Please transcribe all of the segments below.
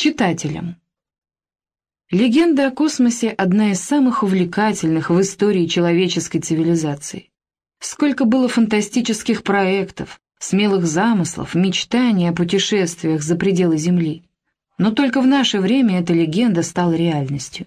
читателям. Легенда о космосе – одна из самых увлекательных в истории человеческой цивилизации. Сколько было фантастических проектов, смелых замыслов, мечтаний о путешествиях за пределы Земли. Но только в наше время эта легенда стала реальностью.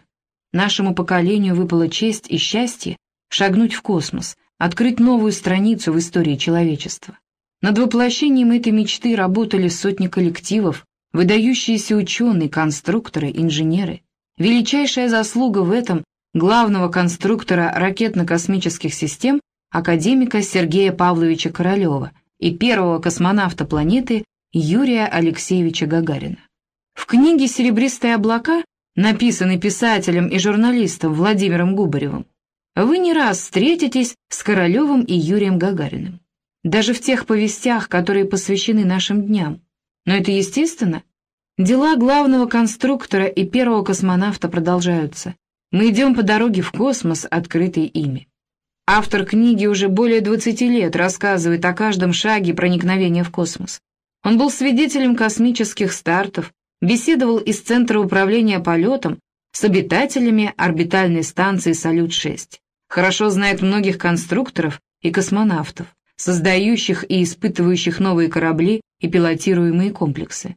Нашему поколению выпала честь и счастье шагнуть в космос, открыть новую страницу в истории человечества. Над воплощением этой мечты работали сотни коллективов, выдающиеся ученые, конструкторы, инженеры. Величайшая заслуга в этом главного конструктора ракетно-космических систем академика Сергея Павловича Королева и первого космонавта планеты Юрия Алексеевича Гагарина. В книге «Серебристые облака», написанной писателем и журналистом Владимиром Губаревым, вы не раз встретитесь с Королевым и Юрием Гагариным. Даже в тех повестях, которые посвящены нашим дням. Но это естественно, Дела главного конструктора и первого космонавта продолжаются. Мы идем по дороге в космос, открытой ими. Автор книги уже более 20 лет рассказывает о каждом шаге проникновения в космос. Он был свидетелем космических стартов, беседовал из Центра управления полетом с обитателями орбитальной станции «Салют-6». Хорошо знает многих конструкторов и космонавтов, создающих и испытывающих новые корабли и пилотируемые комплексы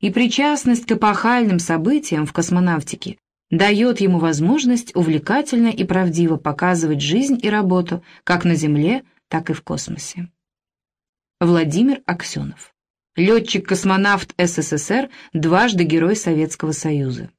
и причастность к эпохальным событиям в космонавтике дает ему возможность увлекательно и правдиво показывать жизнь и работу как на Земле, так и в космосе. Владимир Аксенов. Летчик-космонавт СССР, дважды Герой Советского Союза.